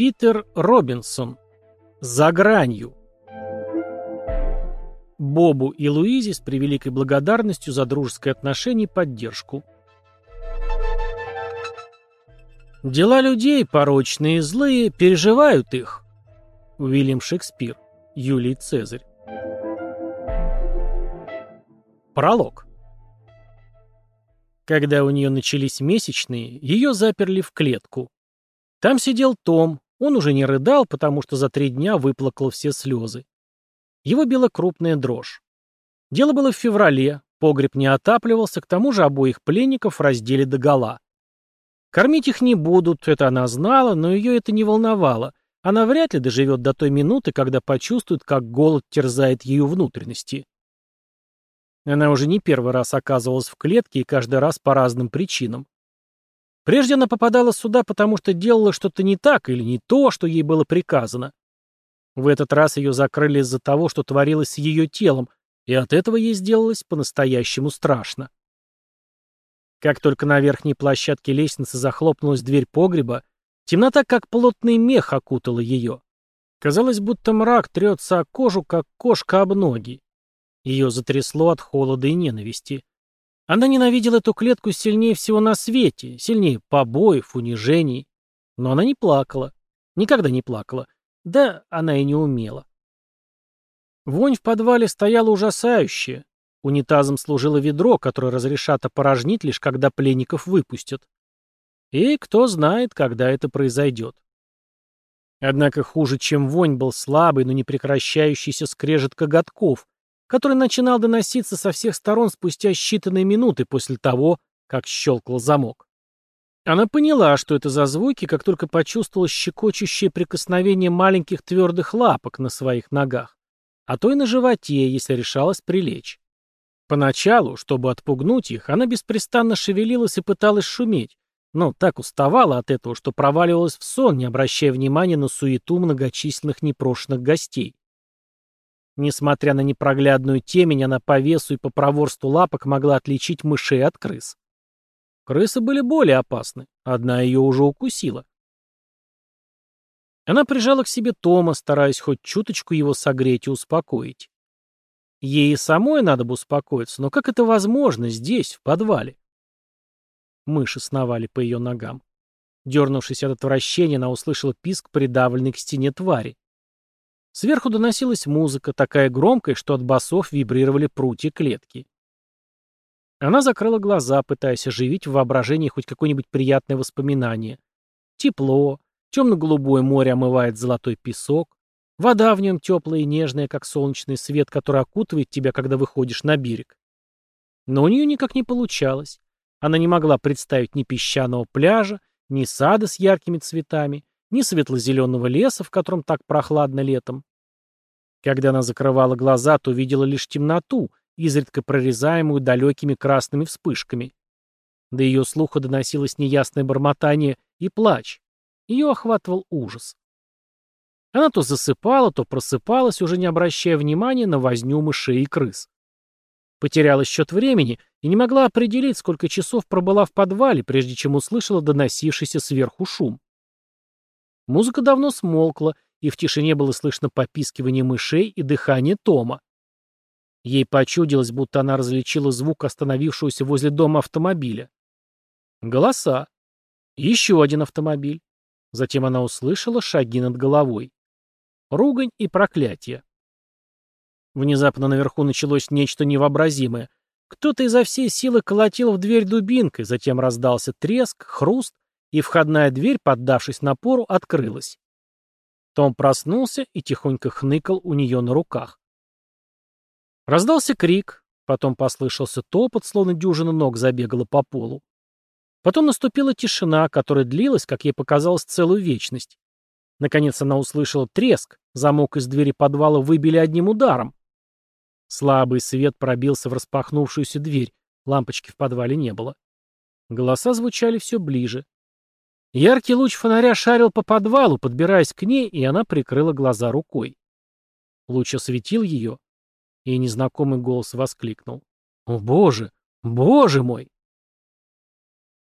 Питер Робинсон. За гранью. Бобу и Луизе с превеликой благодарностью за дружеское отношение и поддержку. Дела людей, порочные и злые, переживают их. Уильям Шекспир. Юлий Цезарь. Пролог. Когда у нее начались месячные, ее заперли в клетку. Там сидел Том, он уже не рыдал, потому что за три дня выплакал все слезы. Его била крупная дрожь. Дело было в феврале, погреб не отапливался, к тому же обоих пленников раздели догола. Кормить их не будут, это она знала, но ее это не волновало. Она вряд ли доживет до той минуты, когда почувствует, как голод терзает ее внутренности. Она уже не первый раз оказывалась в клетке и каждый раз по разным причинам. Прежде она попадала сюда, потому что делала что-то не так или не то, что ей было приказано. В этот раз ее закрыли из-за того, что творилось с ее телом, и от этого ей сделалось по-настоящему страшно. Как только на верхней площадке лестницы захлопнулась дверь погреба, темнота как плотный мех окутала ее. Казалось, будто мрак трется о кожу, как кошка об ноги. Ее затрясло от холода и ненависти. Она ненавидела эту клетку сильнее всего на свете, сильнее побоев, унижений. Но она не плакала. Никогда не плакала. Да, она и не умела. Вонь в подвале стояла ужасающая. Унитазом служило ведро, которое разрешат опорожнить, лишь когда пленников выпустят. И кто знает, когда это произойдет. Однако хуже, чем вонь, был слабый, но не прекращающийся скрежет коготков, который начинал доноситься со всех сторон спустя считанные минуты после того, как щелкнул замок. Она поняла, что это за звуки, как только почувствовала щекочущее прикосновение маленьких твердых лапок на своих ногах, а то и на животе, если решалась прилечь. Поначалу, чтобы отпугнуть их, она беспрестанно шевелилась и пыталась шуметь, но так уставала от этого, что проваливалась в сон, не обращая внимания на суету многочисленных непрошенных гостей. Несмотря на непроглядную темень, она по весу и по проворству лапок могла отличить мышей от крыс. Крысы были более опасны. Одна ее уже укусила. Она прижала к себе Тома, стараясь хоть чуточку его согреть и успокоить. Ей и самой надо бы успокоиться, но как это возможно здесь, в подвале? Мыши сновали по ее ногам. Дернувшись от отвращения, она услышала писк, придавленный к стене твари. Сверху доносилась музыка, такая громкая, что от басов вибрировали прутья клетки. Она закрыла глаза, пытаясь оживить в воображении хоть какое-нибудь приятное воспоминание. Тепло, темно-голубое море омывает золотой песок, вода в нем теплая и нежная, как солнечный свет, который окутывает тебя, когда выходишь на берег. Но у нее никак не получалось. Она не могла представить ни песчаного пляжа, ни сада с яркими цветами, ни светло-зеленого леса, в котором так прохладно летом. Когда она закрывала глаза, то видела лишь темноту, изредка прорезаемую далекими красными вспышками. До ее слуха доносилось неясное бормотание и плач. Ее охватывал ужас. Она то засыпала, то просыпалась, уже не обращая внимания на возню мышей и крыс. Потеряла счет времени и не могла определить, сколько часов пробыла в подвале, прежде чем услышала доносившийся сверху шум. Музыка давно смолкла, и в тишине было слышно попискивание мышей и дыхание Тома. Ей почудилось, будто она различила звук остановившегося возле дома автомобиля. Голоса. Еще один автомобиль. Затем она услышала шаги над головой. Ругань и проклятие. Внезапно наверху началось нечто невообразимое. Кто-то изо всей силы колотил в дверь дубинкой, затем раздался треск, хруст, и входная дверь, поддавшись напору, открылась. Том проснулся и тихонько хныкал у нее на руках. Раздался крик, потом послышался топот, словно дюжина ног забегала по полу. Потом наступила тишина, которая длилась, как ей показалось, целую вечность. Наконец она услышала треск, замок из двери подвала выбили одним ударом. Слабый свет пробился в распахнувшуюся дверь, лампочки в подвале не было. Голоса звучали все ближе, Яркий луч фонаря шарил по подвалу, подбираясь к ней, и она прикрыла глаза рукой. Луч осветил ее, и незнакомый голос воскликнул. «О, боже! Боже мой!»